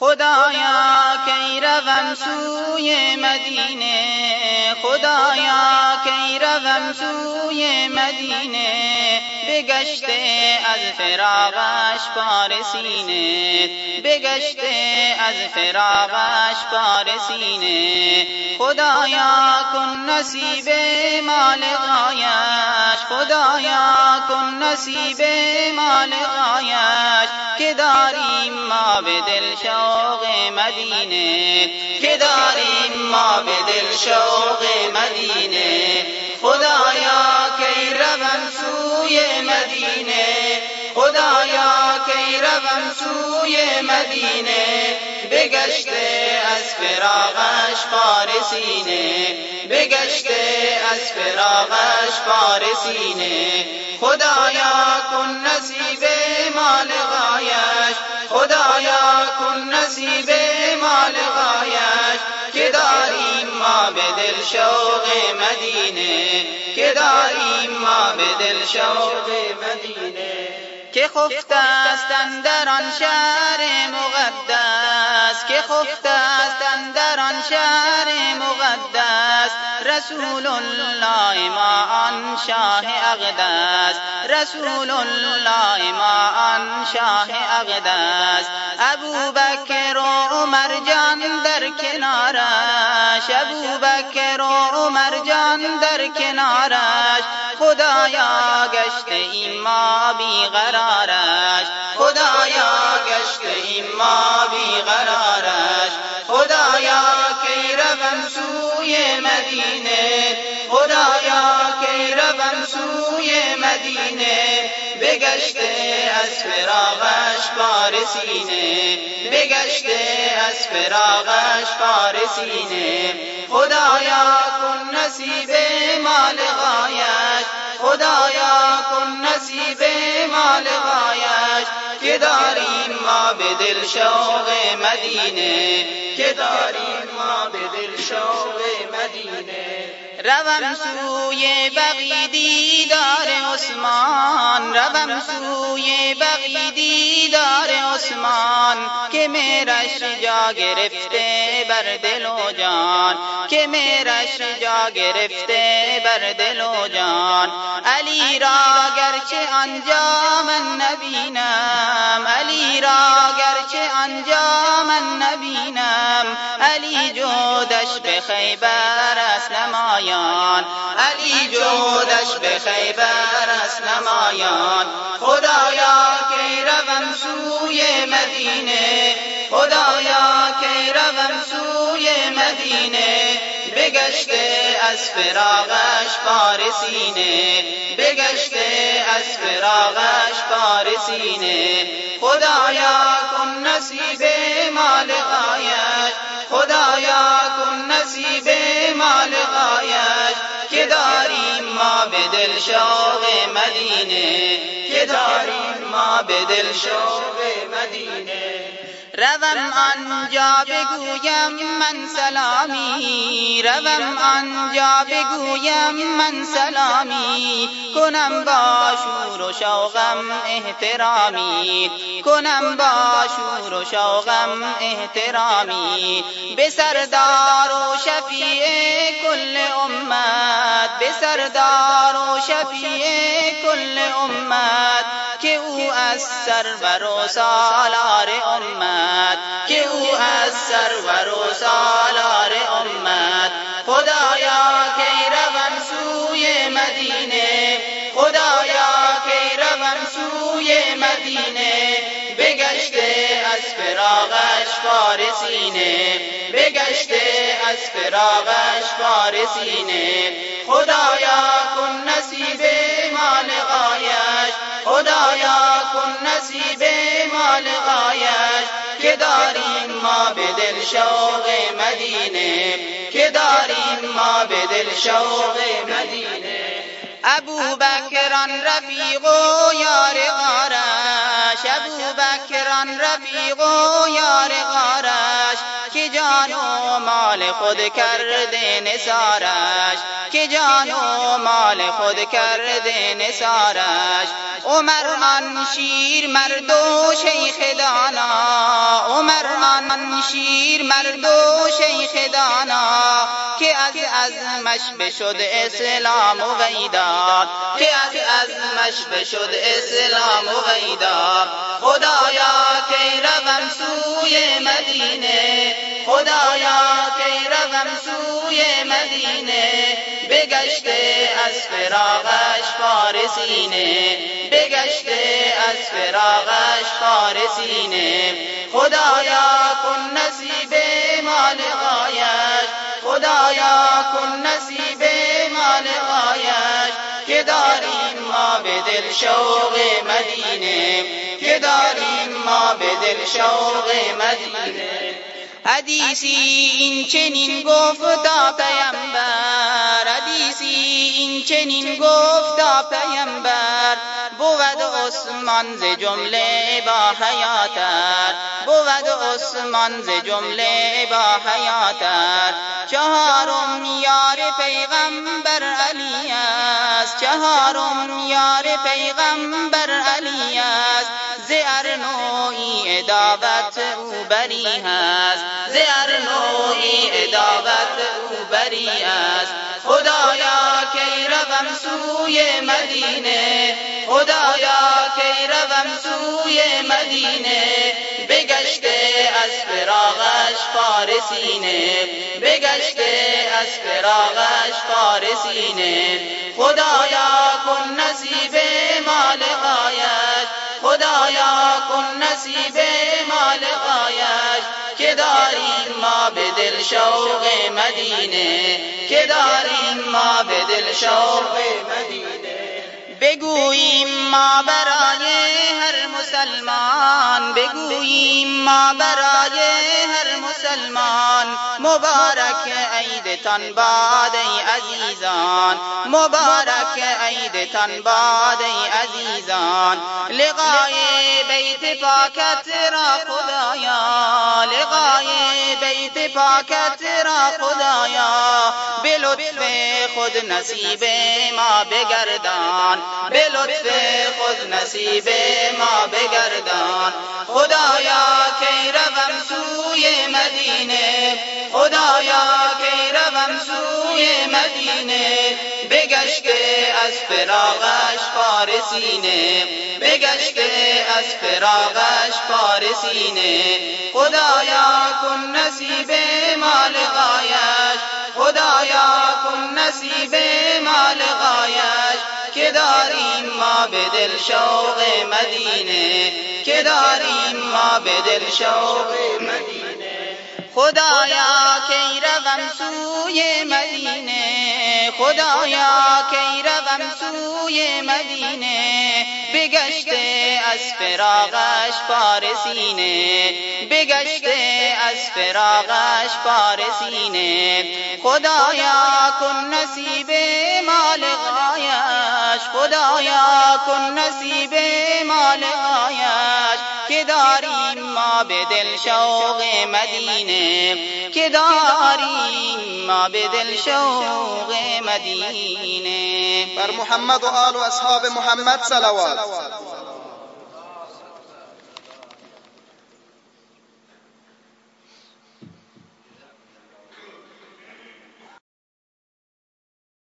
خدایا کی روم سوی مدینه؟ خدایا کی روم سوی مدینه بگشته از فراغش پارسینه بگشته از فراغش پارسینه خدایا کن نصیب مال غایش. خدایا کن نصیب مال غایش. که داریم ما به دل شوق مدینه. که داریم ما به دل شوق مدینه. مدینه. خدایا کی روم سوی مدینه. بگشته از فراغش پارسینه بگشته از فراغش پارسینه خدایا کن نصیب مال غایش. خدایا کن نصیب مال غایش. که داریم ما به دل شوق مدینه. که داریم ما به دل شوق مدینه که خفت است در آن شهر رسول الله ما آن شاه اقدس رسول الله ما آن شاه اقدس ابو بکر و عمر جان در کنارش. ابو بکر و عمر جان در کنارش. خدایا گشته این ما بیقرارش خدایا گشته این ما بیقرارش خدایا کی روم سوی مدینه. خدایا کی روم سوی مدینه. بگشته از فراغش پارسینه بگشته از فراغش پارسینه خدایا کن نصیب مال غایش خدایا کن نصیب مال غایش داریم ما به دل شوق مدینه. که داریم ما به دل شوق مدینه. روم سوی بقی دیدار عثمان روم سوی بقی دیدار عثمان که میرش جا گرفته بر دل و جان که میرش جا گرفته بر دل و جان. علی را گرچه آنجا من نبینم علی را گرچه آنجا من نبینم علی جودش به خیبر نمایان. علی جودش به خیبر است نمایان. خدایا کی روم سوی مدینه. خدایا کی روم سوی مدینه. بگشته از فراغش پارسینه بگشته از فراغش پارسینه خدایا کن نصیب مال غایش خدایا کن نصیب مال ما به دل شوق مدینه که داریم ما به دل شوق مدینه. روم آنجا بگویم من سلامی. روم آنجا بگویم من سلامی. کنم با شور و شوقم احترامی. کنم با شور و شوقم احترامی. به سردار و شفیع کل امت. به سردار و شفیع کل امت. که او از سرور و امت که او از سرور و سالار امت. خدایا کی روم سوی مدینه خدایا کی روم سوی مدینه. بگشته از فراغش پارسینه بگشته از فراغش پارسینه خدایا کن نصیب مال غایش که داریم ما به دل شوق مدینه که داریم ما به دل شوق مدینه. ابو بکران رفیق و یار غارش بکران رفیق و یار غارش که جان و مال خود کرده نسارش که جان و مال خود کرده نسارش عمر آن شیر مرد و شیخ دانا شیر مرد و شیخ دانا که از ازمش بشد اسلام و غیدا که از ازمش بشد اسلام و غیدا خدایا کی روم سوی مدینه خدایا کی روم سوی مدینه بگشته از فراغش فارسینه. بگشته از فراغش فارسینه. خدایا کن نصیب مال غایش. خدایا کن نصیب مال غایش. که داریم ما به دل شوق مدینه. که داریم ما به دل شوق مدینه. حدیثی این چنین حدیثی این چنین گفتا پیمبر بود عثمان ز جمله با حیاتر بود عثمان ز جمله با حیاتر. چهارم یار پیغمبر علی است چهارم یار پیغمبر علی است. ز ارنوی ادابت او بری هست ز ارنوی ادابت او بری است روم سوی مدینه. خدایا کی روم سوی مدینه؟ بگشته از فراغش فارسینه. بگشته از فراغش فارسینه. خدایا کن نصیب مال غایش خدایا کن نصیب که داریم ما به دل شوق مدینه که داریم ما به دل شوق مدینه. بگوییم ما برای هر مسلمان بگوییم ما برای هر مسلمان مبارک عیدتان باد ای عزیزان مبارک عیدتان باد ای عزیزان. لقای پاکت را خدایا لقای بیت پاکت را خدایا. به لطف خود نصیب ما بگردان به لطف خود نصیب ما بگردان. خدایا کی روم سوی مدینه؟ خدایا سوی مدینه بگشته از فراغش فارسینه بگشته از فراغش فارسینه. خدایا کن نصیب مال غایش خدایا کن نصیب مال غایش. که داریم ما به دل شوق مدینه که داریم ما به دل شوق مدینه. خدایا کی روم سوی مدینه خدایا کی روم سوی مدینه بگشته از فراغش فارسینه بگشته از فراغش فارسینه خدایا کن نصیب مال غایش خدایا کن نصیب مال غایش که داریم ما به دل شوق مدینه که داریم ما به دل شوق مدینه. بر محمد و آل و اصحاب محمد صلوات.